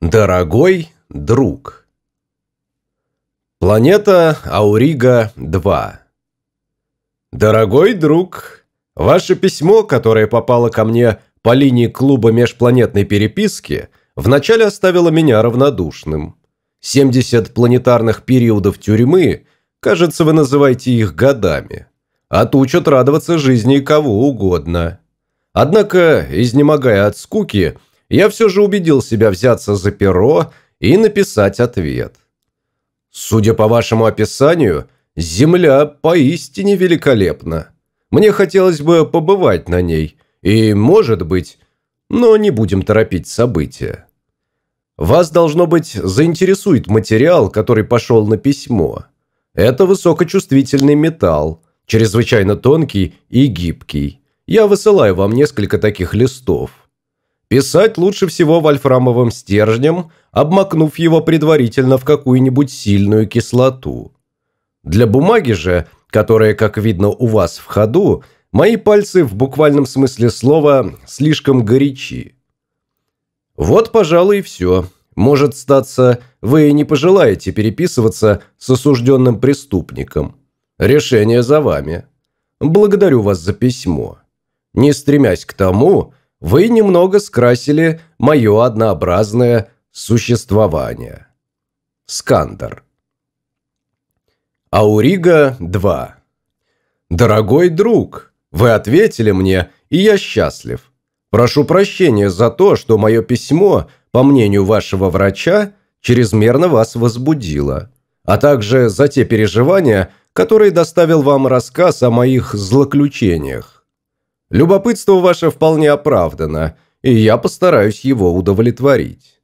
Дорогой друг Планета Аурига-2 Дорогой друг, ваше письмо, которое попало ко мне по линии клуба межпланетной переписки, вначале оставило меня равнодушным. 70 планетарных периодов тюрьмы, кажется, вы называете их годами, отучат радоваться жизни кого угодно. Однако, изнемогая от скуки, я все же убедил себя взяться за перо и написать ответ. Судя по вашему описанию, Земля поистине великолепна. Мне хотелось бы побывать на ней, и, может быть, но не будем торопить события. Вас, должно быть, заинтересует материал, который пошел на письмо. Это высокочувствительный металл, чрезвычайно тонкий и гибкий. Я высылаю вам несколько таких листов. Писать лучше всего вольфрамовым стержнем, обмакнув его предварительно в какую-нибудь сильную кислоту. Для бумаги же, которая, как видно, у вас в ходу, мои пальцы в буквальном смысле слова слишком горячи. Вот, пожалуй, и все. Может статься, вы не пожелаете переписываться с осужденным преступником. Решение за вами. Благодарю вас за письмо. Не стремясь к тому, вы немного скрасили мое однообразное существование. Скандер. Аурига-2. Дорогой друг, вы ответили мне, и я счастлив. Прошу прощения за то, что мое письмо, по мнению вашего врача, чрезмерно вас возбудило, а также за те переживания, которые доставил вам рассказ о моих злоключениях. Любопытство ваше вполне оправдано, и я постараюсь его удовлетворить.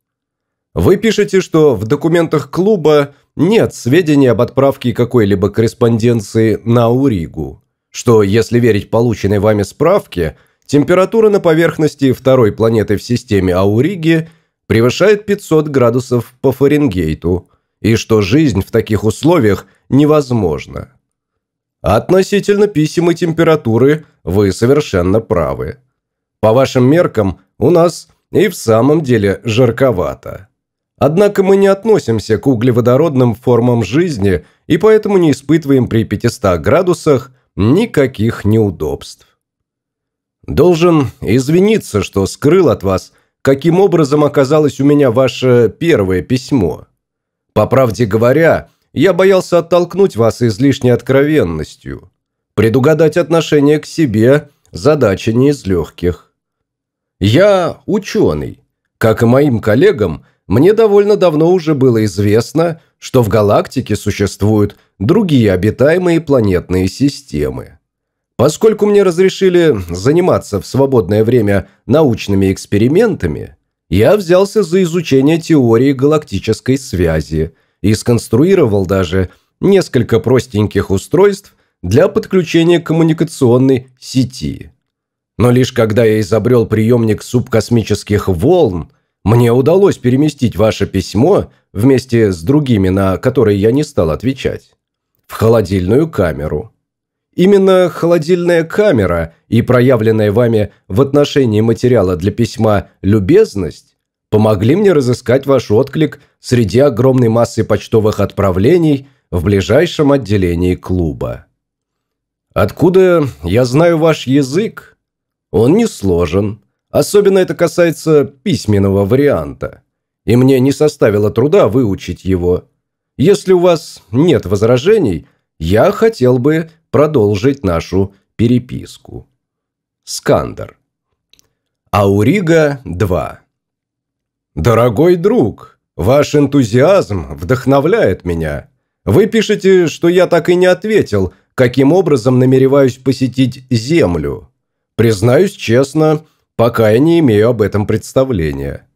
Вы пишете, что в документах клуба нет сведений об отправке какой-либо корреспонденции на Уригу, что, если верить полученной вами справке, температура на поверхности второй планеты в системе Ауриги превышает 500 градусов по Фаренгейту, и что жизнь в таких условиях невозможна. Относительно писем и температуры вы совершенно правы. По вашим меркам, у нас и в самом деле жарковато. Однако мы не относимся к углеводородным формам жизни и поэтому не испытываем при 500 градусах никаких неудобств. Должен извиниться, что скрыл от вас, каким образом оказалось у меня ваше первое письмо. По правде говоря, я боялся оттолкнуть вас излишней откровенностью. Предугадать отношение к себе – задача не из легких. Я ученый. Как и моим коллегам, мне довольно давно уже было известно, что в галактике существуют другие обитаемые планетные системы. Поскольку мне разрешили заниматься в свободное время научными экспериментами, я взялся за изучение теории галактической связи – и сконструировал даже несколько простеньких устройств для подключения коммуникационной сети. Но лишь когда я изобрел приемник субкосмических волн, мне удалось переместить ваше письмо вместе с другими, на которые я не стал отвечать, в холодильную камеру. Именно холодильная камера и проявленная вами в отношении материала для письма любезность помогли мне разыскать ваш отклик среди огромной массы почтовых отправлений в ближайшем отделении клуба. Откуда я знаю ваш язык? Он не сложен. Особенно это касается письменного варианта. И мне не составило труда выучить его. Если у вас нет возражений, я хотел бы продолжить нашу переписку. Скандер. Аурига 2. «Дорогой друг, ваш энтузиазм вдохновляет меня. Вы пишете, что я так и не ответил, каким образом намереваюсь посетить Землю. Признаюсь честно, пока я не имею об этом представления.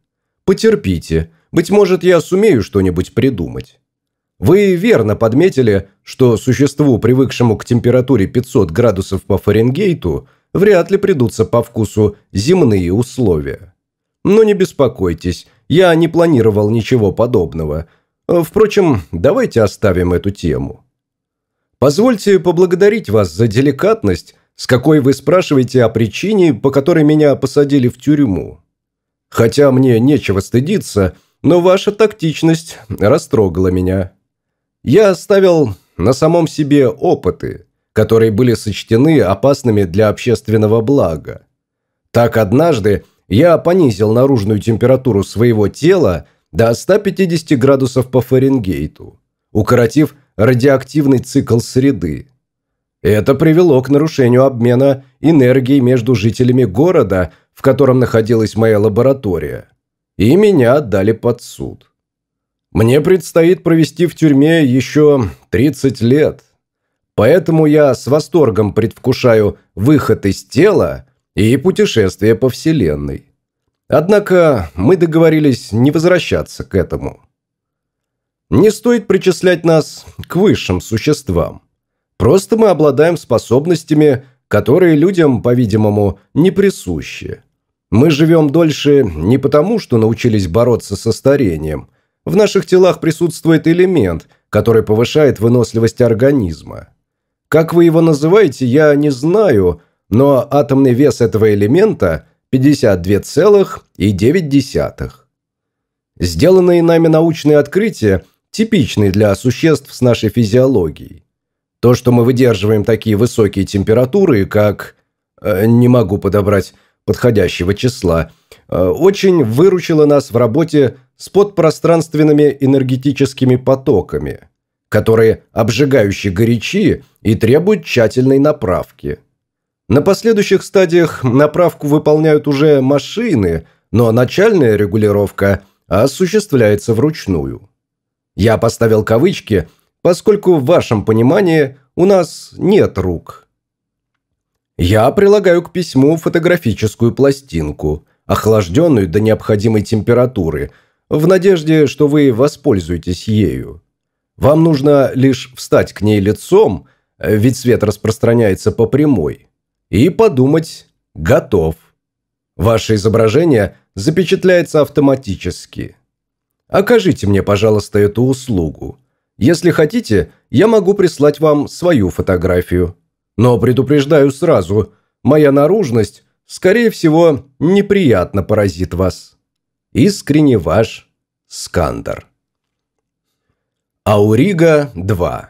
Потерпите, быть может, я сумею что-нибудь придумать». Вы верно подметили, что существу, привыкшему к температуре 500 градусов по Фаренгейту, вряд ли придутся по вкусу земные условия. Но не беспокойтесь, я не планировал ничего подобного. Впрочем, давайте оставим эту тему. Позвольте поблагодарить вас за деликатность, с какой вы спрашиваете о причине, по которой меня посадили в тюрьму. Хотя мне нечего стыдиться, но ваша тактичность растрогала меня. Я оставил на самом себе опыты, которые были сочтены опасными для общественного блага. Так однажды я понизил наружную температуру своего тела до 150 градусов по Фаренгейту, укоротив радиоактивный цикл среды. Это привело к нарушению обмена энергией между жителями города, в котором находилась моя лаборатория, и меня отдали под суд. Мне предстоит провести в тюрьме еще 30 лет, поэтому я с восторгом предвкушаю выход из тела и путешествие по Вселенной. Однако мы договорились не возвращаться к этому. Не стоит причислять нас к высшим существам. Просто мы обладаем способностями, которые людям, по-видимому, не присущи. Мы живем дольше не потому, что научились бороться со старением. В наших телах присутствует элемент, который повышает выносливость организма. Как вы его называете, я не знаю, но атомный вес этого элемента 52,9. Сделанные нами научные открытия типичный для существ с нашей физиологией. То, что мы выдерживаем такие высокие температуры, как... Э, не могу подобрать подходящего числа, э, очень выручило нас в работе с подпространственными энергетическими потоками, которые обжигающе горячи и требуют тщательной направки. На последующих стадиях направку выполняют уже машины, но начальная регулировка осуществляется вручную. Я поставил кавычки, поскольку в вашем понимании у нас нет рук. Я прилагаю к письму фотографическую пластинку, охлажденную до необходимой температуры, в надежде, что вы воспользуетесь ею. Вам нужно лишь встать к ней лицом, ведь свет распространяется по прямой, и подумать «готов». Ваше изображение запечатляется автоматически – Окажите мне, пожалуйста, эту услугу. Если хотите, я могу прислать вам свою фотографию. Но предупреждаю сразу, моя наружность, скорее всего, неприятно поразит вас. Искренне ваш Скандер. Аурига 2.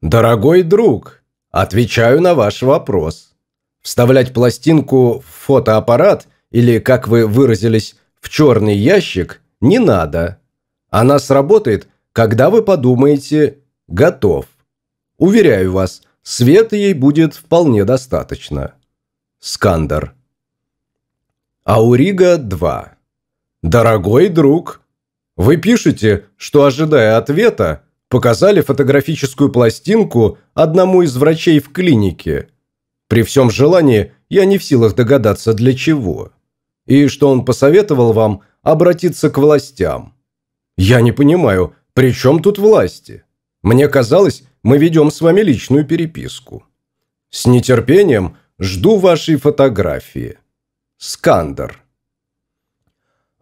Дорогой друг, отвечаю на ваш вопрос. Вставлять пластинку в фотоаппарат или, как вы выразились, в черный ящик не надо. Она сработает, когда вы подумаете «готов». Уверяю вас, света ей будет вполне достаточно. Скандер. Аурига 2. Дорогой друг, вы пишете, что, ожидая ответа, показали фотографическую пластинку одному из врачей в клинике. При всем желании я не в силах догадаться для чего. И что он посоветовал вам обратиться к властям. Я не понимаю, при чем тут власти? Мне казалось, мы ведем с вами личную переписку. С нетерпением жду вашей фотографии. Скандер.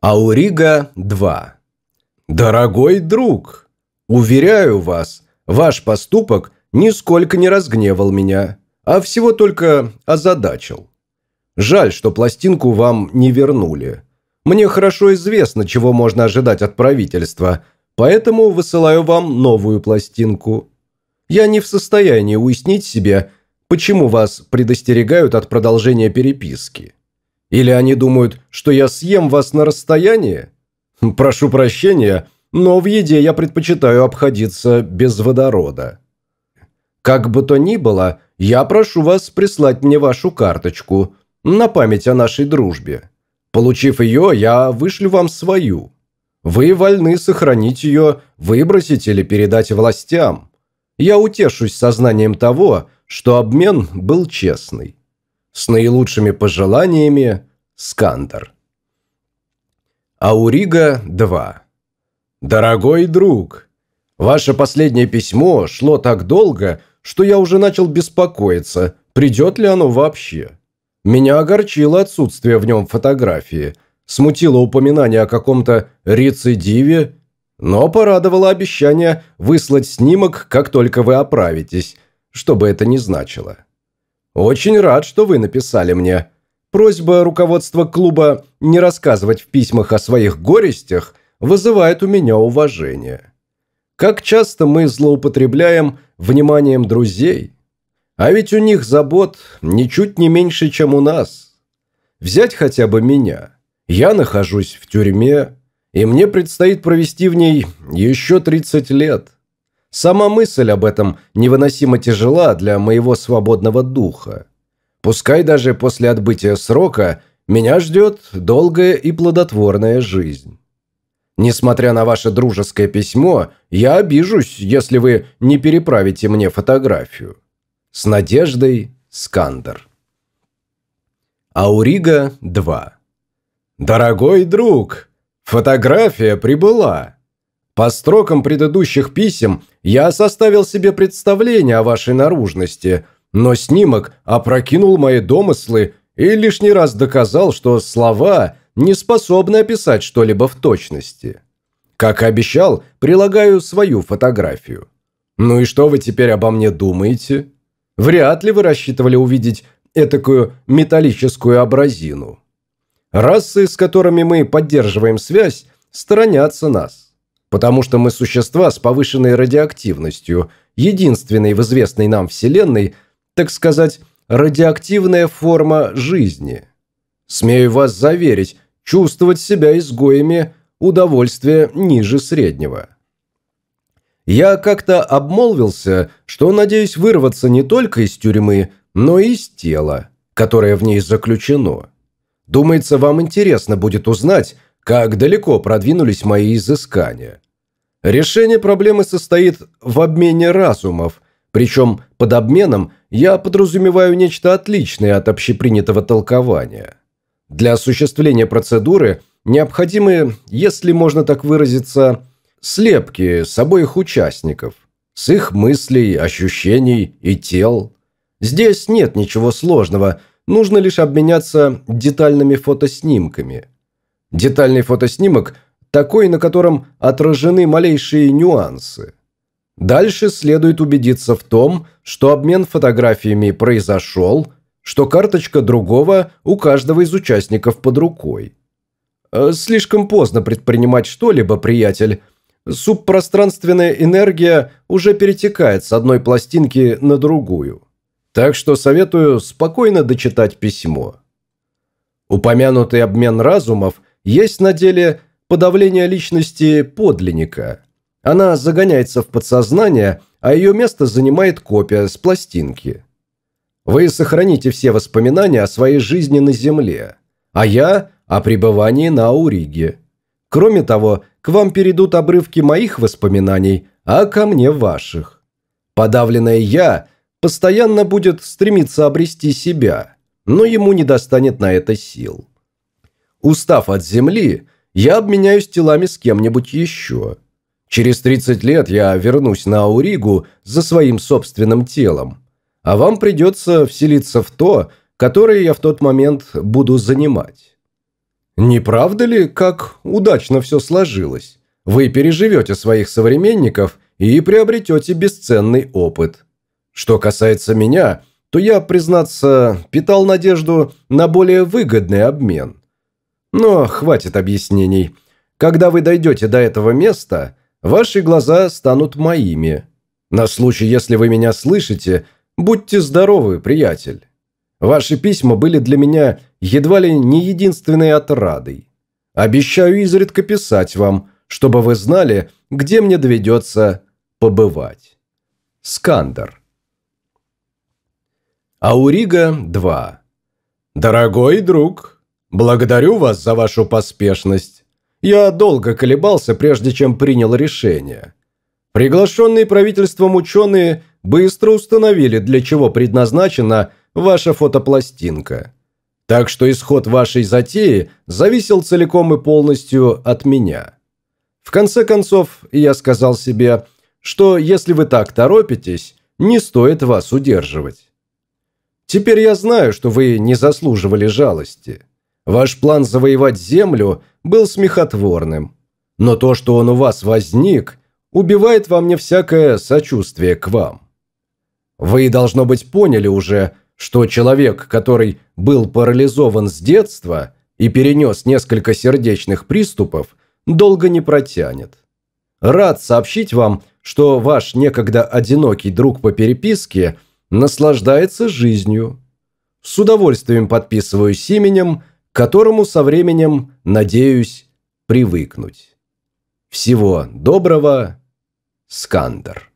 Аурига 2. Дорогой друг, уверяю вас, ваш поступок нисколько не разгневал меня, а всего только озадачил. Жаль, что пластинку вам не вернули. Мне хорошо известно, чего можно ожидать от правительства, поэтому высылаю вам новую пластинку. Я не в состоянии уяснить себе, почему вас предостерегают от продолжения переписки. Или они думают, что я съем вас на расстоянии? Прошу прощения, но в еде я предпочитаю обходиться без водорода. Как бы то ни было, я прошу вас прислать мне вашу карточку на память о нашей дружбе. Получив ее, я вышлю вам свою. Вы вольны сохранить ее, выбросить или передать властям. Я утешусь сознанием того, что обмен был честный. С наилучшими пожеланиями, Скандер. Аурига 2. Дорогой друг, ваше последнее письмо шло так долго, что я уже начал беспокоиться, придет ли оно вообще. Меня огорчило отсутствие в нем фотографии, смутило упоминание о каком-то рецидиве, но порадовало обещание выслать снимок, как только вы оправитесь, что бы это ни значило. Очень рад, что вы написали мне. Просьба руководства клуба не рассказывать в письмах о своих горестях вызывает у меня уважение. Как часто мы злоупотребляем вниманием друзей? А ведь у них забот ничуть не меньше, чем у нас. Взять хотя бы меня. Я нахожусь в тюрьме, и мне предстоит провести в ней еще 30 лет. Сама мысль об этом невыносимо тяжела для моего свободного духа. Пускай даже после отбытия срока меня ждет долгая и плодотворная жизнь. Несмотря на ваше дружеское письмо, я обижусь, если вы не переправите мне фотографию. С надеждой, Скандер. Аурига 2. Дорогой друг, фотография прибыла. По строкам предыдущих писем я составил себе представление о вашей наружности, но снимок опрокинул мои домыслы и лишний раз доказал, что слова не способны описать что-либо в точности. Как и обещал, прилагаю свою фотографию. Ну и что вы теперь обо мне думаете? Вряд ли вы рассчитывали увидеть этакую металлическую абразину. Расы, с которыми мы поддерживаем связь, сторонятся нас потому что мы существа с повышенной радиоактивностью, единственной в известной нам Вселенной, так сказать, радиоактивная форма жизни. Смею вас заверить, чувствовать себя изгоями – удовольствие ниже среднего. Я как-то обмолвился, что надеюсь вырваться не только из тюрьмы, но и из тела, которое в ней заключено. Думается, вам интересно будет узнать, как далеко продвинулись мои изыскания. Решение проблемы состоит в обмене разумов, причем под обменом я подразумеваю нечто отличное от общепринятого толкования. Для осуществления процедуры необходимы, если можно так выразиться, слепки с обоих участников, с их мыслей, ощущений и тел. Здесь нет ничего сложного, нужно лишь обменяться детальными фотоснимками – Детальный фотоснимок такой, на котором отражены малейшие нюансы. Дальше следует убедиться в том, что обмен фотографиями произошел, что карточка другого у каждого из участников под рукой. Э, слишком поздно предпринимать что-либо, приятель. Субпространственная энергия уже перетекает с одной пластинки на другую. Так что советую спокойно дочитать письмо. Упомянутый обмен разумов – есть на деле подавление личности подлинника. Она загоняется в подсознание, а ее место занимает копия с пластинки. Вы сохраните все воспоминания о своей жизни на Земле, а я – о пребывании на Ауриге. Кроме того, к вам перейдут обрывки моих воспоминаний, а ко мне ваших. Подавленное «я» постоянно будет стремиться обрести себя, но ему не достанет на это сил. Устав от земли, я обменяюсь телами с кем-нибудь еще. Через 30 лет я вернусь на Ауригу за своим собственным телом, а вам придется вселиться в то, которое я в тот момент буду занимать. Не правда ли, как удачно все сложилось? Вы переживете своих современников и приобретете бесценный опыт. Что касается меня, то я, признаться, питал надежду на более выгодный обмен. Но хватит объяснений. Когда вы дойдете до этого места, ваши глаза станут моими. На случай, если вы меня слышите, будьте здоровы, приятель. Ваши письма были для меня едва ли не единственной отрадой. Обещаю изредка писать вам, чтобы вы знали, где мне доведется побывать. Скандер. Аурига 2. Дорогой друг, «Благодарю вас за вашу поспешность. Я долго колебался, прежде чем принял решение. Приглашенные правительством ученые быстро установили, для чего предназначена ваша фотопластинка. Так что исход вашей затеи зависел целиком и полностью от меня. В конце концов, я сказал себе, что если вы так торопитесь, не стоит вас удерживать. Теперь я знаю, что вы не заслуживали жалости». Ваш план завоевать землю был смехотворным. Но то, что он у вас возник, убивает во мне всякое сочувствие к вам. Вы, должно быть, поняли уже, что человек, который был парализован с детства и перенес несколько сердечных приступов, долго не протянет. Рад сообщить вам, что ваш некогда одинокий друг по переписке наслаждается жизнью. С удовольствием подписываюсь именем, к которому со временем, надеюсь, привыкнуть. Всего доброго, Скандер.